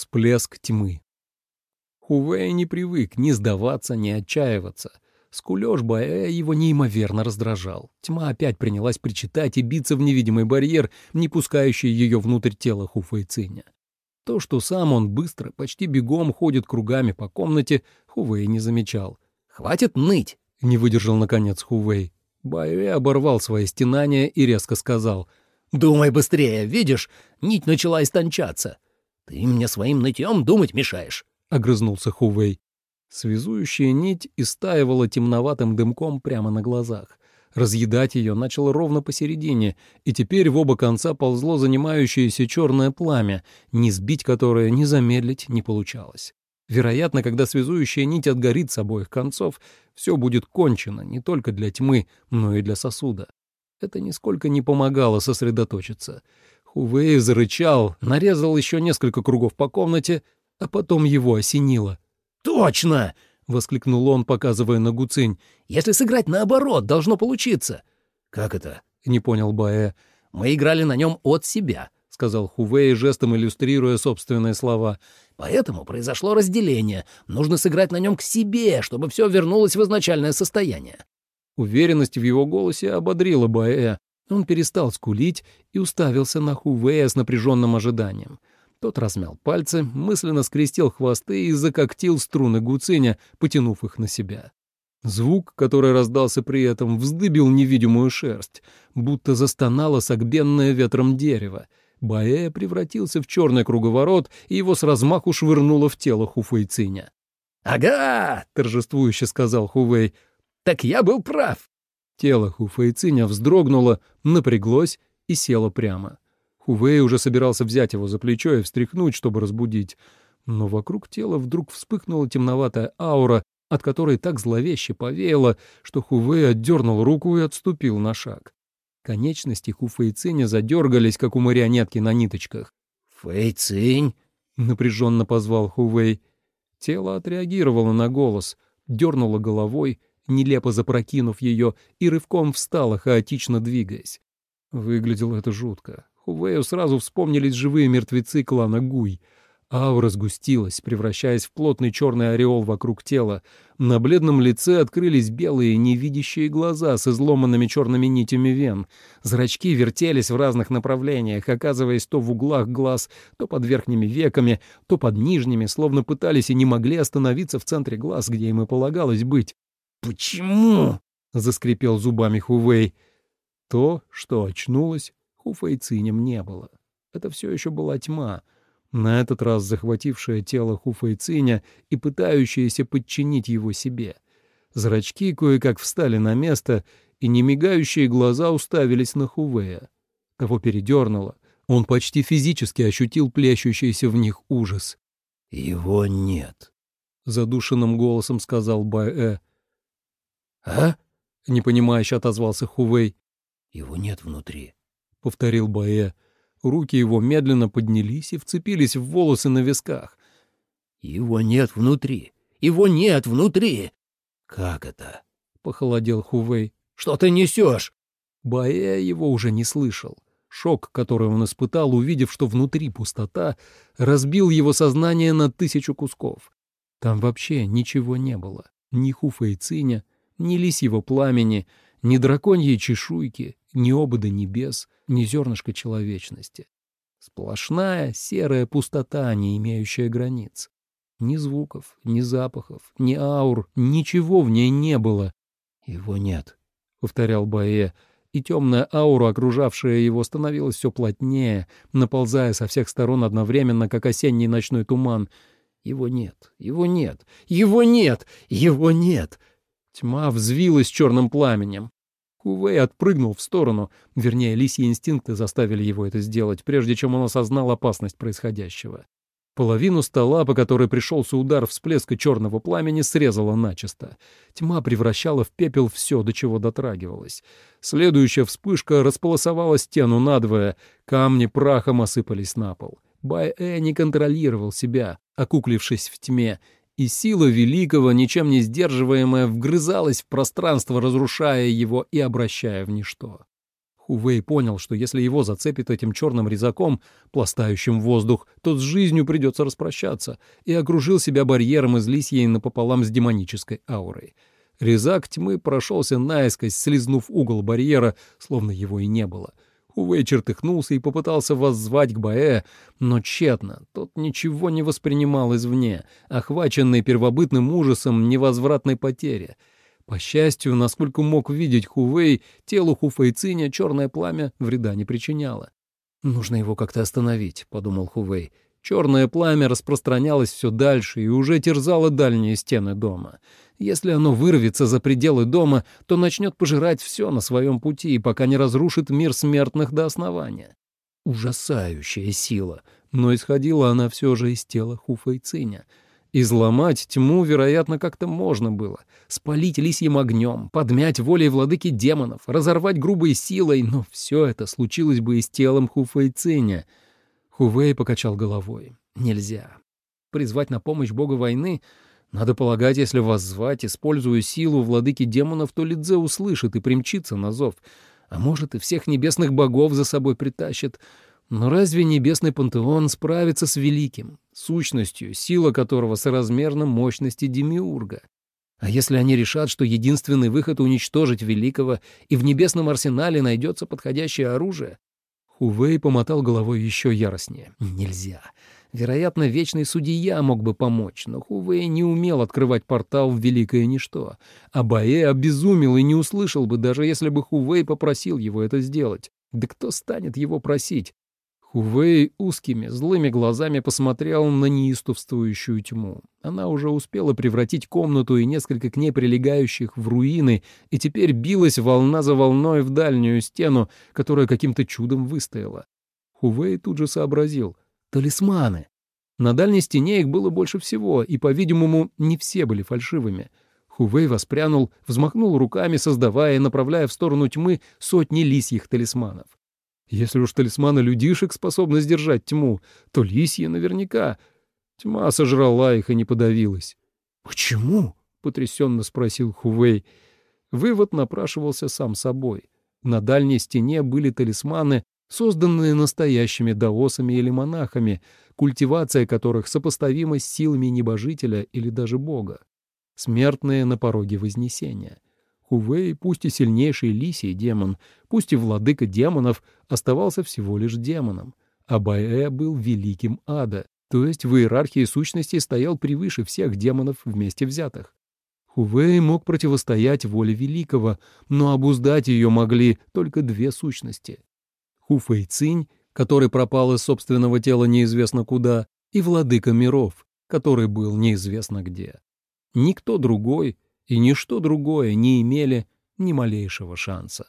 Всплеск тьмы. Хувей не привык ни сдаваться, ни отчаиваться. Скулёж Баэ его неимоверно раздражал. Тьма опять принялась причитать и биться в невидимый барьер, не пускающий ее внутрь тела Хуфэйциня. То, что сам он быстро, почти бегом ходит кругами по комнате, Хувей не замечал. «Хватит ныть!» — не выдержал, наконец, Хувей. Баэ оборвал свои стенания и резко сказал. «Думай быстрее, видишь, нить начала истончаться. Ты мне своим нытьем думать мешаешь», — огрызнулся Хувей. Связующая нить истаивала темноватым дымком прямо на глазах. Разъедать ее начало ровно посередине, и теперь в оба конца ползло занимающееся черное пламя, не сбить которое, ни замедлить не получалось. Вероятно, когда связующая нить отгорит с обоих концов, все будет кончено не только для тьмы, но и для сосуда. Это нисколько не помогало сосредоточиться. Хувей зарычал, нарезал еще несколько кругов по комнате, а потом его осенило. «Точно!» — воскликнул он, показывая на Гуцинь. «Если сыграть наоборот, должно получиться». «Как это?» — не понял Баэ. «Мы играли на нем от себя», — сказал Хувей, жестом иллюстрируя собственные слова. «Поэтому произошло разделение. Нужно сыграть на нем к себе, чтобы все вернулось в изначальное состояние». Уверенность в его голосе ободрила Баэ. Он перестал скулить и уставился на Хувея с напряженным ожиданием. Тот размял пальцы, мысленно скрестил хвосты и закоктил струны гуциня, потянув их на себя. Звук, который раздался при этом, вздыбил невидимую шерсть, будто застонало согбенное ветром дерево. Баэ превратился в черный круговорот, и его с размаху швырнуло в тело Хуфейциня. «Ага!» — торжествующе сказал Хувей. «Так я был прав!» Тело Хуфейциня вздрогнуло, напряглось и село прямо. Хувей уже собирался взять его за плечо и встряхнуть, чтобы разбудить. Но вокруг тела вдруг вспыхнула темноватая аура, от которой так зловеще повеяло, что Хувей отдернул руку и отступил на шаг. Конечности Хуфейциня задергались, как у марионетки на ниточках. «Фэйцинь!» — напряженно позвал Хувей. Тело отреагировало на голос, дернуло головой, нелепо запрокинув ее, и рывком встало, хаотично двигаясь. Выглядело это жутко. Хувею сразу вспомнились живые мертвецы клана Гуй. Аура сгустилась, превращаясь в плотный черный ореол вокруг тела. На бледном лице открылись белые невидящие глаза с изломанными черными нитями вен. Зрачки вертелись в разных направлениях, оказываясь то в углах глаз, то под верхними веками, то под нижними, словно пытались и не могли остановиться в центре глаз, где им и полагалось быть. «Почему?» — заскрипел зубами Хувей. То, что очнулось, Хуфайцинем не было. Это все еще была тьма, на этот раз захватившая тело Хуфайциня и пытающаяся подчинить его себе. Зрачки кое-как встали на место, и немигающие глаза уставились на Хувея. Того передернуло. Он почти физически ощутил плещущийся в них ужас. «Его нет», — задушенным голосом сказал Баэ. «А?» — непонимающе отозвался Хувей. «Его нет внутри», — повторил Баэ. Руки его медленно поднялись и вцепились в волосы на висках. «Его нет внутри! Его нет внутри!» «Как это?» — похолодел Хувей. «Что ты несешь?» Баэ его уже не слышал. Шок, который он испытал, увидев, что внутри пустота, разбил его сознание на тысячу кусков. Там вообще ничего не было. Ни Хуфейциня, ни лисьего пламени, ни драконьей чешуйки, ни обода небес, ни зернышка человечности. Сплошная серая пустота, не имеющая границ. Ни звуков, ни запахов, ни аур, ничего в ней не было. «Его нет», — повторял Баэ, и темная аура, окружавшая его, становилась все плотнее, наползая со всех сторон одновременно, как осенний ночной туман. Его нет, его нет, его нет, его нет. Тьма взвилась черным пламенем. Кувей отпрыгнул в сторону, вернее, лисьи инстинкты заставили его это сделать, прежде чем он осознал опасность происходящего. Половину стола, по которой пришелся удар всплеска черного пламени, срезала начисто. Тьма превращала в пепел все, до чего дотрагивалась. Следующая вспышка располосовала стену надвое, камни прахом осыпались на пол. Бай-Э не контролировал себя, окуклившись в тьме, и сила великого, ничем не сдерживаемая, вгрызалась в пространство, разрушая его и обращая в ничто. Хувей понял, что если его зацепит этим черным резаком, пластающим воздух, то с жизнью придется распрощаться, и окружил себя барьером из лисьей напополам с демонической аурой. Резак тьмы прошелся наискось, слизнув угол барьера, словно его и не было. Хувей чертыхнулся и попытался воззвать к Баэ, но тщетно. Тот ничего не воспринимал извне, охваченный первобытным ужасом невозвратной потери — по счастью, насколько мог видеть Хувей, телу Хуфейциня черное пламя вреда не причиняло. «Нужно его как-то остановить», — подумал Хувей. Черное пламя распространялось все дальше и уже терзало дальние стены дома. Если оно вырвется за пределы дома, то начнет пожирать все на своем пути, пока не разрушит мир смертных до основания. Ужасающая сила, но исходила она все же из тела Хуфейциня — Изломать тьму, вероятно, как-то можно было. Спалить лисьим огнем, подмять волей владыки демонов, разорвать грубой силой, но все это случилось бы и с телом Хуфейциня. Хувей покачал головой. Нельзя. Призвать на помощь бога войны? Надо полагать, если вас звать, используя силу владыки демонов, то Лидзе услышит и примчится на зов. А может, и всех небесных богов за собой притащит. Но разве небесный пантеон справится с великим, сущностью, сила которого соразмерна мощности Демиурга? А если они решат, что единственный выход — уничтожить великого, и в небесном арсенале найдется подходящее оружие? Хувей помотал головой еще яростнее. Нельзя. Вероятно, вечный судья мог бы помочь, но Хувей не умел открывать портал в великое ничто. А Баэ обезумел и не услышал бы, даже если бы Хувей попросил его это сделать. Да кто станет его просить? Хувей узкими, злыми глазами посмотрел на неистовствующую тьму. Она уже успела превратить комнату и несколько к ней прилегающих в руины, и теперь билась волна за волной в дальнюю стену, которая каким-то чудом выстояла. Хувей тут же сообразил. Талисманы. На дальней стене их было больше всего, и, по-видимому, не все были фальшивыми. Хувей воспрянул, взмахнул руками, создавая и направляя в сторону тьмы сотни лисьих талисманов. Если уж талисманы людишек способны сдержать тьму, то лисья наверняка. Тьма сожрала их и не подавилась. «Почему?» — потрясенно спросил Хувей. Вывод напрашивался сам собой. На дальней стене были талисманы, созданные настоящими даосами или монахами, культивация которых сопоставима с силами небожителя или даже бога. Смертные на пороге Вознесения — Хувей, пусть и сильнейший лисий демон, пусть и владыка демонов, оставался всего лишь демоном, а Баэ был великим ада, то есть в иерархии сущностей стоял превыше всех демонов вместе взятых. Хувей мог противостоять воле великого, но обуздать ее могли только две сущности. Хуфэй Цинь, который пропал из собственного тела неизвестно куда, и владыка миров, который был неизвестно где. Никто другой и ничто другое не имели ни малейшего шанса.